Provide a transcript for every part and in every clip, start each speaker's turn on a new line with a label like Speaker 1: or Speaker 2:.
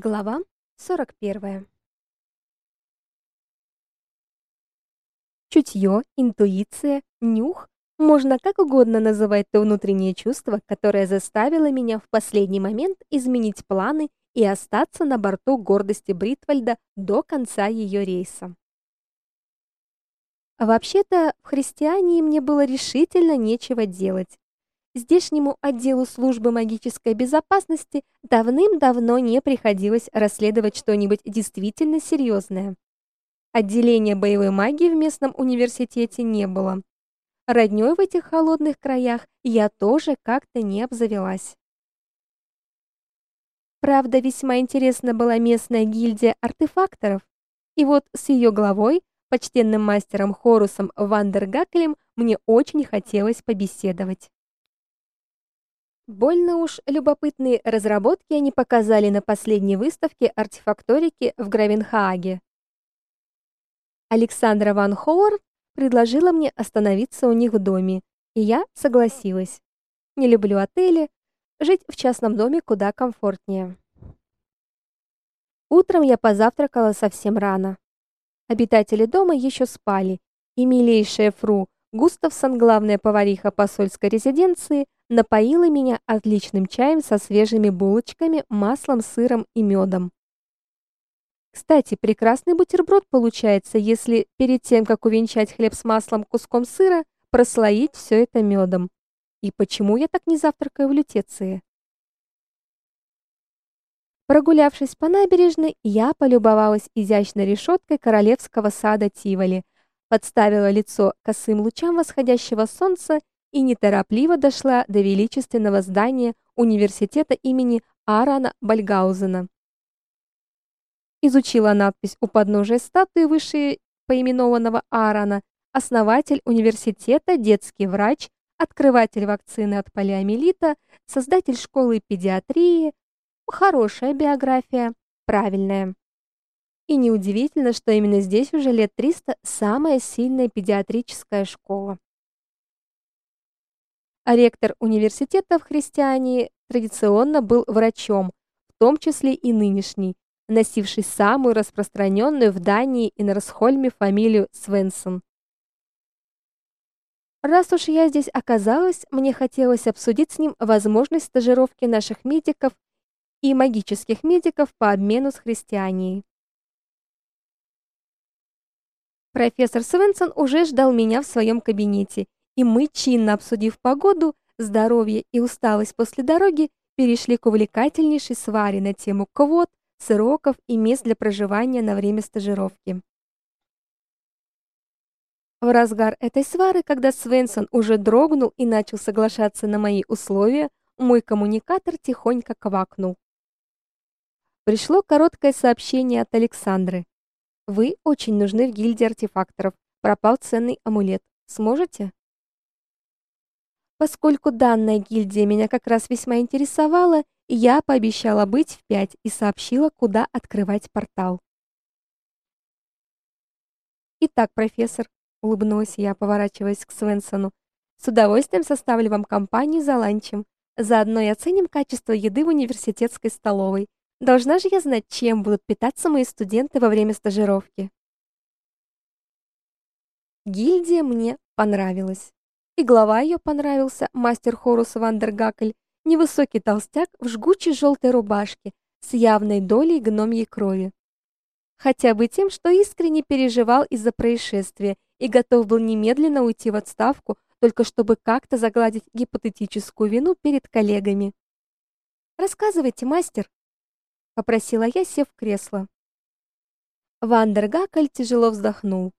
Speaker 1: Глава 41. Чутье, интуиция, нюх можно как угодно называть то внутреннее чувство, которое заставило меня в последний момент изменить планы и остаться на борту гордости Бритвальда до конца ее рейса. Вообще-то, в христиании мне было решительно нечего делать. Здешнему отделу службы магической безопасности давным-давно не приходилось расследовать что-нибудь действительно серьезное. Отделения боевой магии в местном университете не было. Роднёй в этих холодных краях я тоже как-то не обзавелась. Правда, весьма интересна была местная гильдия артефакторов, и вот с ее главой, почтенным мастером Хорусом Вандергаклем, мне очень хотелось побеседовать. Больно уж любопытные разработки они показали на последней выставке артефакторики в Гравенхааге. Александра ван Хоуэр предложила мне остановиться у них в доме, и я согласилась. Не люблю отели, жить в частном доме куда комфортнее. Утром я позавтракала совсем рано. Обитатели дома еще спали, и милейшая фру Густавсон, главная повариха посольской резиденции, напоила меня отличным чаем со свежими булочками, маслом, сыром и медом. Кстати, прекрасный бутерброд получается, если перед тем, как увенчать хлеб с маслом куском сыра, прослоить все это медом. И почему я так не завтракаю в лютеции? Прогулявшись по набережной, я полюбовалась изящной решеткой королевского сада Тиволи, подставила лицо косым лучам восходящего солнца и неторопливо дошла до величественного здания университета имени Арана Бальгаузена. Изучила надпись у подножия статуи выше поименованного Арана, основатель университета, детский врач, открыватель вакцины от полиомиелита, создатель школы педиатрии. Хорошая биография, правильная. И неудивительно, что именно здесь уже лет 300 самая сильная педиатрическая школа. А ректор университета в христиане традиционно был врачом, в том числе и нынешний, носивший самую распространенную в Дании и на Расхольме фамилию Свенсон. Раз уж я здесь оказалась, мне хотелось обсудить с ним возможность стажировки наших медиков и магических медиков по обмену с христианией. Профессор Свенсон уже ждал меня в своем кабинете, и мы, чинно обсудив погоду, здоровье и усталость после дороги, перешли к увлекательнейшей сваре на тему квот, сроков и мест для проживания на время стажировки. В разгар этой свары, когда Свенсон уже дрогнул и начал соглашаться на мои условия, мой коммуникатор тихонько квакнул. Пришло короткое сообщение от Александры. Вы очень нужны в гильдии артефакторов. Пропал ценный амулет. Сможете? Поскольку данная гильдия меня как раз весьма интересовала, я пообещала быть в пять и сообщила, куда открывать портал. Итак, профессор, улыбнулась я, поворачиваясь к Свенсону. С удовольствием составлю вам компанию за ланчем. Заодно и оценим качество еды в университетской столовой. Должна же я знать, чем будут питаться мои студенты во время стажировки. Гильдия мне понравилась и глава ее понравился, мастер Хорус Вандергакль, невысокий толстяк в жгучей желтой рубашке с явной долей гномьей крови. Хотя бы тем, что искренне переживал из-за происшествия и готов был немедленно уйти в отставку, только чтобы как-то загладить гипотетическую вину перед коллегами. Рассказывайте, мастер, попросила я, сев в кресло. Вандергакль тяжело вздохнул.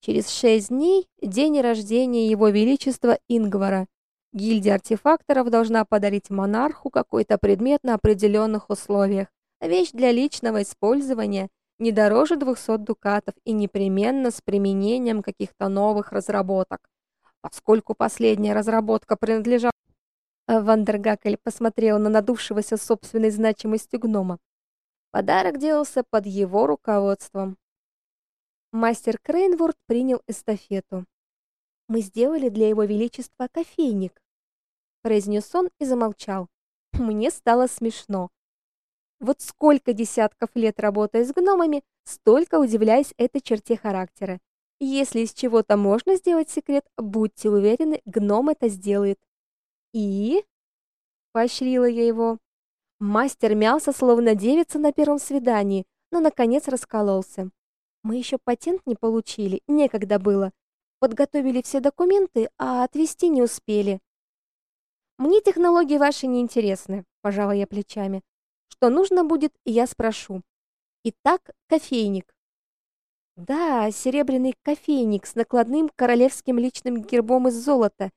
Speaker 1: Через шесть дней день рождения его величества Ингвара. Гильдия артефакторов должна подарить монарху какой-то предмет на определенных условиях. Вещь для личного использования не дороже 200 дукатов и непременно с применением каких-то новых разработок. Поскольку последняя разработка принадлежала Вандергакель посмотрел на надувшегося собственной значимостью гнома. Подарок делался под его руководством. Мастер Крейнворд принял эстафету. Мы сделали для его величества кофейник, произнес он и замолчал. Мне стало смешно. Вот сколько десятков лет работая с гномами, столько удивляюсь этой черте характера. Если из чего-то можно сделать секрет, будьте уверены, гном это сделает. И поощрила я его. Мастер мялся, словно девица на первом свидании, но наконец раскололся. Мы еще патент не получили, некогда было. Подготовили все документы, а отвезти не успели. Мне технологии ваши не интересны, пожала я плечами. Что нужно будет, я спрошу. Итак, кофейник. Да, серебряный кофейник с накладным королевским личным гербом из золота.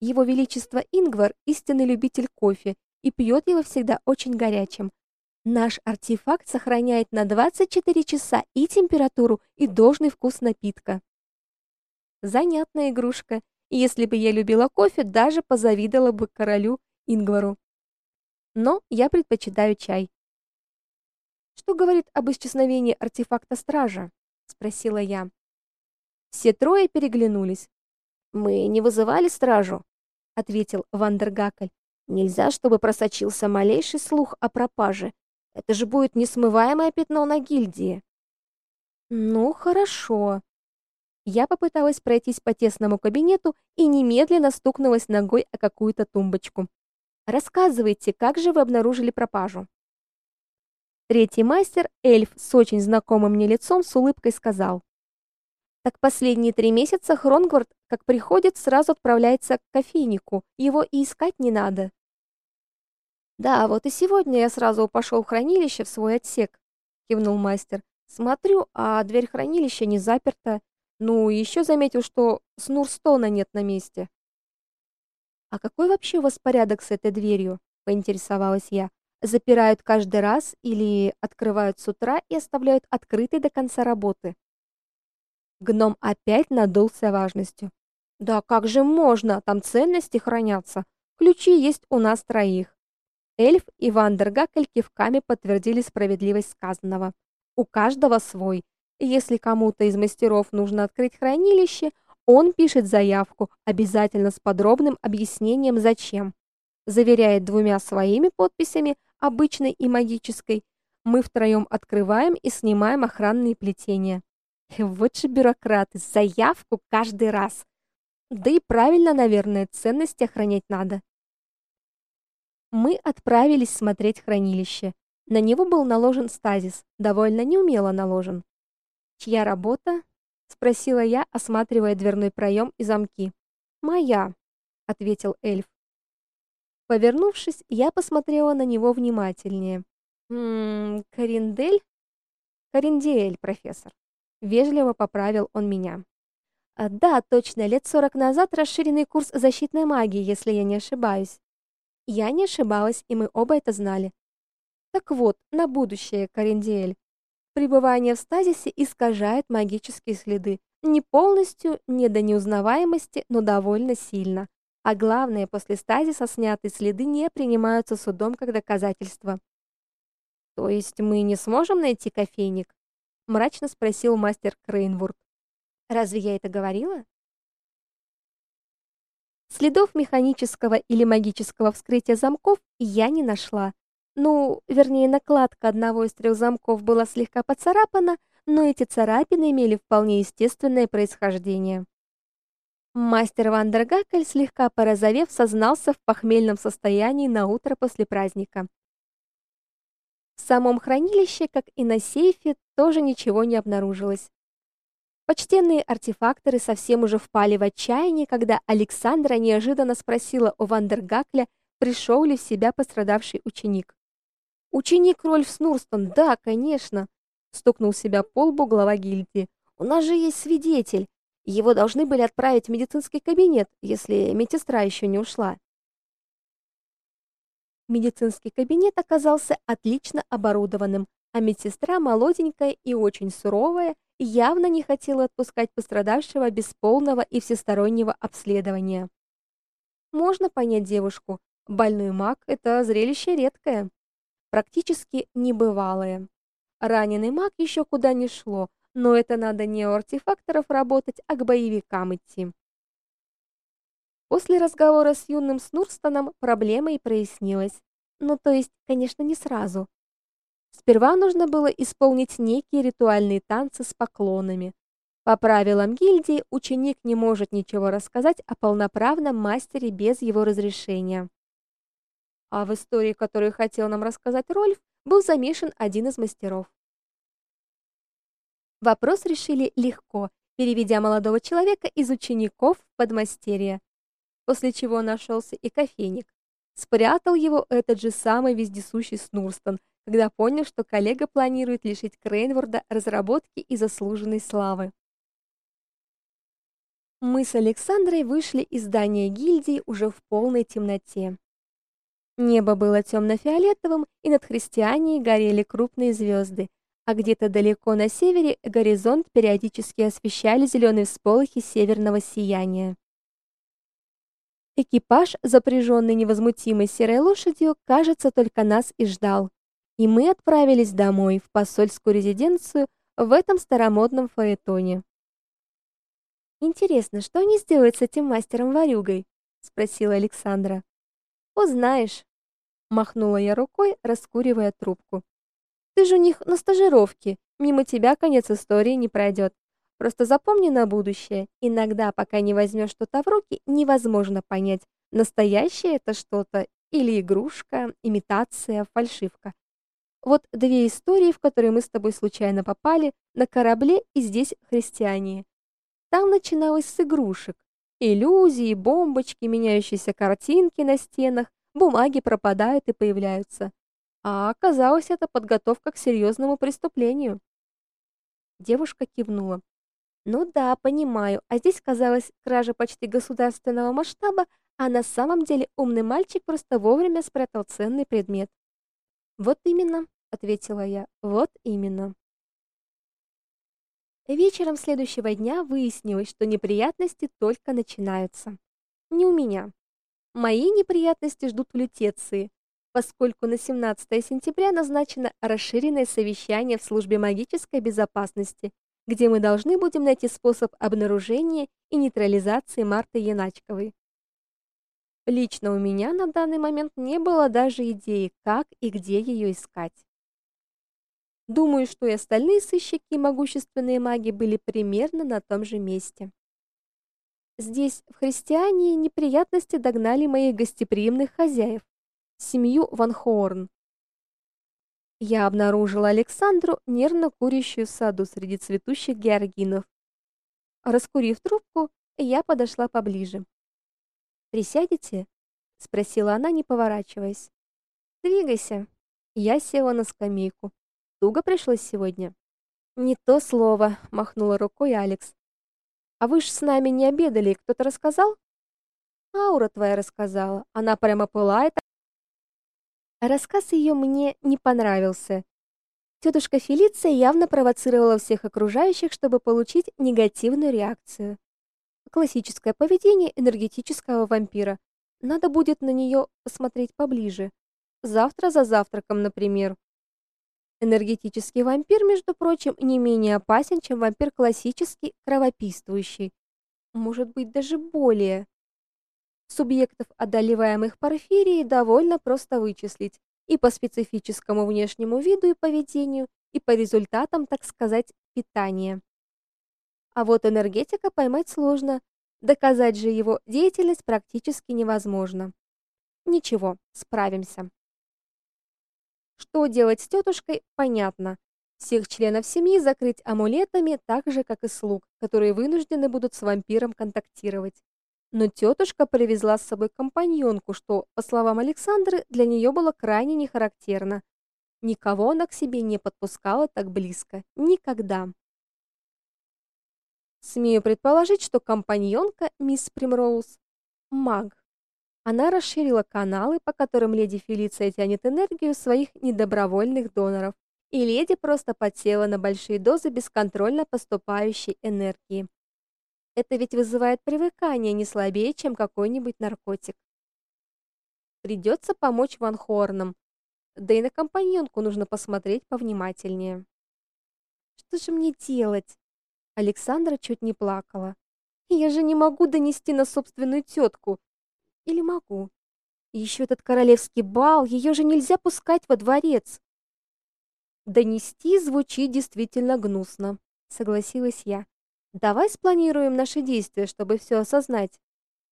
Speaker 1: Его величество Ингвар истинный любитель кофе и пьет его всегда очень горячим. Наш артефакт сохраняет на 24 часа и температуру, и должный вкус напитка. Занятная игрушка. Если бы я любила кофе, даже позавидовала бы королю Ингвару. Но я предпочитаю чай. Что говорит об исчезновении артефакта стража? спросила я. Все трое переглянулись. Мы не вызывали стражу, ответил Вандергакль. Нельзя, чтобы просочился малейший слух о пропаже. Это же будет несмываемое пятно на гильдии. Ну, хорошо. Я попыталась пройтись по тесному кабинету и немедленно стукнулась ногой о какую-то тумбочку. Рассказывайте, как же вы обнаружили пропажу? Третий мастер, эльф с очень знакомым мне лицом, с улыбкой сказал: "Так последние три месяца Хронгвард, как приходит, сразу отправляется к кофейнику. Его и искать не надо". Да, вот и сегодня я сразу пошел в хранилище в свой отсек, кивнул мастер. Смотрю, а дверь хранилища не заперта. Ну, еще заметил, что Снурстона нет на месте. А какой вообще у вас порядок с этой дверью? поинтересовалась я. Запирают каждый раз или открывают с утра и оставляют открытой до конца работы. Гном опять надулся важностью. Да как же можно? Там ценности хранятся. Ключи есть у нас троих. Эльф и Вандергакль кивками подтвердили справедливость сказанного. У каждого свой. Если кому-то из мастеров нужно открыть хранилище, он пишет заявку, обязательно с подробным объяснением зачем. Заверяет двумя своими подписями, обычной и магической, мы втроем открываем и снимаем охранные плетения. Вот же бюрократы, заявку каждый раз. Да и правильно, наверное, ценности охранять надо. Мы отправились смотреть хранилище. На него был наложен стазис, довольно неумело наложен. Чья работа? спросила я, осматривая дверной проем и замки. Моя, ответил эльф. Повернувшись, я посмотрела на него внимательнее. «Ммм, Кариндель?» «Кариндель, профессор», — вежливо поправил он меня. А, «Да, точно, лет сорок назад расширенный курс защитной магии, если я не ошибаюсь». Я не ошибалась, и мы оба это знали. Так вот, на будущее, Кариндель. Пребывание в стазисе искажает магические следы. Не полностью, не до неузнаваемости, но довольно сильно. А главное, после стазиса снятые следы не принимаются судом как доказательство. То есть мы не сможем найти кофейник? мрачно спросил мастер Крейнвурд. Разве я это говорила? Следов механического или магического вскрытия замков я не нашла. Ну, вернее, накладка одного из трех замков была слегка поцарапана, но эти царапины имели вполне естественное происхождение. Мастер Вандергакль, слегка порозовев, сознался в похмельном состоянии на утро после праздника. В самом хранилище, как и на сейфе, тоже ничего не обнаружилось. Почтенные артефакторы совсем уже впали в отчаяние, когда Александра неожиданно спросила у Вандергакля, пришел ли в себя пострадавший ученик. Ученик Рольф Снурстон, да, конечно, стукнул себя по лбу глава гильдии. У нас же есть свидетель. Его должны были отправить в медицинский кабинет, если медсестра еще не ушла. Медицинский кабинет оказался отлично оборудованным, а медсестра молоденькая и очень суровая, явно не хотела отпускать пострадавшего без полного и всестороннего обследования. Можно понять девушку. Больной маг это зрелище редкое, практически небывалое. Раненый маг еще куда ни шло, но это надо не у артефакторов работать, а к боевикам идти. После разговора с юным Снурстоном проблема и прояснилась. Ну, то есть, конечно, не сразу. Сперва нужно было исполнить некие ритуальные танцы с поклонами. По правилам гильдии ученик не может ничего рассказать о полноправном мастере без его разрешения. А в истории, которую хотел нам рассказать Рольф, был замешан один из мастеров. Вопрос решили легко, переведя молодого человека из учеников в подмастерье. После чего нашелся и кофейник. Спрятал его этот же самый вездесущий Снурстон, когда понял, что коллега планирует лишить Крейнворда разработки и заслуженной славы. Мы с Александрой вышли из здания гильдии уже в полной темноте. Небо было темно-фиолетовым, и над христианией горели крупные звезды, а где-то далеко на севере горизонт периодически освещали зеленые всполохи северного сияния. Экипаж, запряженный невозмутимой серой лошадью, кажется, только нас и ждал. И мы отправились домой, в посольскую резиденцию, в этом старомодном фаэтоне. Интересно, что они сделают с этим мастером-ворюгой? спросила Александра. Узнаешь, махнула я рукой, раскуривая трубку. Ты же у них на стажировке, мимо тебя конец истории не пройдет. Просто запомни на будущее, иногда, пока не возьмешь что-то в руки, невозможно понять, настоящее это что-то или игрушка, имитация, фальшивка. Вот две истории, в которые мы с тобой случайно попали, на корабле и здесь христиане. Там начиналось с игрушек. Иллюзии, бомбочки, меняющиеся картинки на стенах, бумаги пропадают и появляются. А оказалось, это подготовка к серьезному преступлению. Девушка кивнула. Ну да, понимаю. А здесь казалось кража почти государственного масштаба, а на самом деле умный мальчик просто вовремя спрятал ценный предмет. Вот именно, ответила я. Вот именно. Вечером следующего дня выяснилось, что неприятности только начинаются. Не у меня. Мои неприятности ждут в Лютеции, поскольку на 17 сентября назначено расширенное совещание в службе магической безопасности, где мы должны будем найти способ обнаружения и нейтрализации Марты Яначковой. Лично у меня на данный момент не было даже идеи, как и где ее искать. Думаю, что и остальные сыщики и могущественные маги были примерно на том же месте. Здесь, в Христиании, неприятности догнали моих гостеприимных хозяев, семью Ван Хорн. Я обнаружила Александру, нервно курящую в саду среди цветущих георгинов. Раскурив трубку, я подошла поближе. «Присядете?» — спросила она, не поворачиваясь. «Двигайся». Я села на скамейку. Туго пришлось сегодня. «Не то слово», — махнула рукой Алекс. «А вы ж с нами не обедали, кто-то рассказал?» «Аура твоя рассказала. Она прямо пылает, Рассказ ее мне не понравился. Тетушка Фелиция явно провоцировала всех окружающих, чтобы получить негативную реакцию. Классическое поведение энергетического вампира. Надо будет на нее посмотреть поближе. Завтра за завтраком, например. Энергетический вампир, между прочим, не менее опасен, чем вампир классический, кровопийствующий. Может быть, даже более. Субъектов, одолеваемых порфирией, довольно просто вычислить и по специфическому внешнему виду и поведению, и по результатам, так сказать, питания. А вот энергетика поймать сложно, доказать же его деятельность практически невозможно. Ничего, справимся. Что делать с тетушкой, понятно. Всех членов семьи закрыть амулетами, так же как и слуг, которые вынуждены будут с вампиром контактировать. Но тетушка привезла с собой компаньонку, что, по словам Александры, для нее было крайне нехарактерно. Никого она к себе не подпускала так близко. Никогда. Смею предположить, что компаньонка мисс Примроуз маг. Она расширила каналы, по которым леди Фелиция тянет энергию своих недобровольных доноров, и леди просто подсела на большие дозы бесконтрольно поступающей энергии. Это ведь вызывает привыкание не слабее, чем какой-нибудь наркотик. Придется помочь Ван Хорнам. Да и на компаньонку нужно посмотреть повнимательнее. Что же мне делать? Александра чуть не плакала. Я же не могу донести на собственную тетку. Или могу? Еще этот королевский бал, ее же нельзя пускать во дворец. Донести звучит действительно гнусно, согласилась я. Давай спланируем наши действия, чтобы все осознать.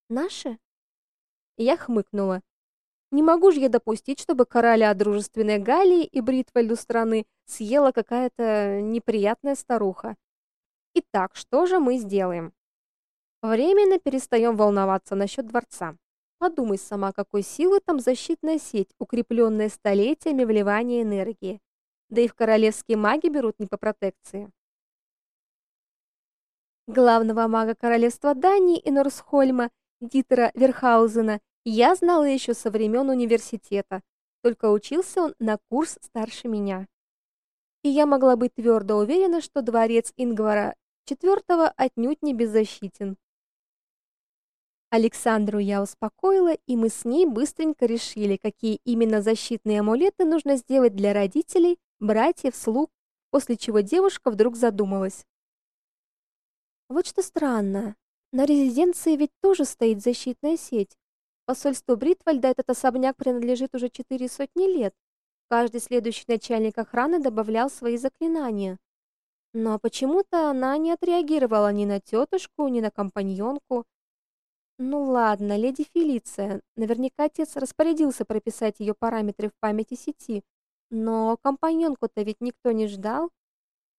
Speaker 1: Наши? Я хмыкнула. Не могу же я допустить, чтобы короля дружественной Галлии и Бритвальду страны съела какая-то неприятная старуха. Итак, что же мы сделаем? Временно перестаем волноваться насчет дворца. Подумай сама, какой силы там защитная сеть, укрепленная столетиями вливания энергии. Да и в королевские маги берут не по протекции. Главного мага королевства Дании и Норсхольма, Дитера Верхаузена, я знала еще со времен университета, только учился он на курс старше меня. И я могла быть твердо уверена, что дворец Ингвара IV отнюдь не беззащитен. Александру я успокоила, и мы с ней быстренько решили, какие именно защитные амулеты нужно сделать для родителей, братьев, слуг, после чего девушка вдруг задумалась. Вот что странно. На резиденции ведь тоже стоит защитная сеть. Посольству Бритвальда этот особняк принадлежит уже четыре сотни лет. Каждый следующий начальник охраны добавлял свои заклинания. Но почему-то она не отреагировала ни на тетушку, ни на компаньонку. Ну ладно, леди Фелиция. Наверняка отец распорядился прописать ее параметры в памяти сети. Но компаньонку-то ведь никто не ждал.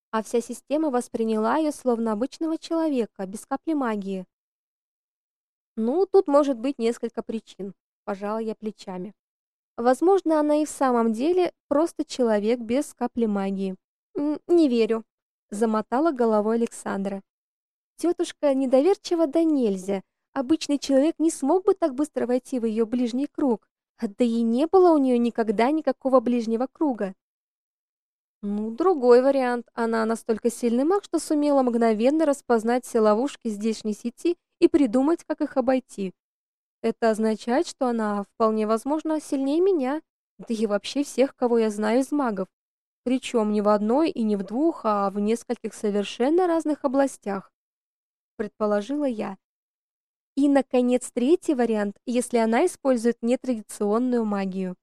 Speaker 1: А вся система восприняла ее словно обычного человека, без капли магии. Ну, тут может быть несколько причин, пожала я плечами. Возможно, она и в самом деле просто человек без капли магии. Не верю, замотала головой Александра. Тетушка недоверчива да нельзя. Обычный человек не смог бы так быстро войти в ее ближний круг. Да и не было у нее никогда никакого ближнего круга. Ну, другой вариант. Она настолько сильный маг, что сумела мгновенно распознать все ловушки здешней сети и придумать, как их обойти. Это означает, что она вполне возможно сильнее меня, да и вообще всех, кого я знаю из магов. Причем не в одной и не в двух, а в нескольких совершенно разных областях, предположила я. И наконец третий вариант, если она использует нетрадиционную магию.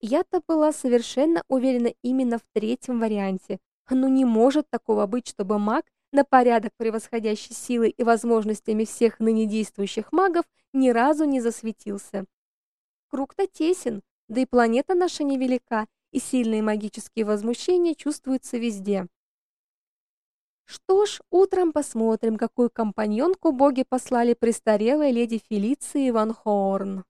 Speaker 1: Я-то была совершенно уверена именно в третьем варианте. Ну не может такого быть, чтобы маг на порядок превосходящий силой и возможностями всех ныне действующих магов, ни разу не засветился. Круг-то тесен, да и планета наша невелика, и сильные магические возмущения чувствуются везде. Что ж, утром посмотрим, какую компаньонку боги послали престарелой леди Фелиции Ван Хорн.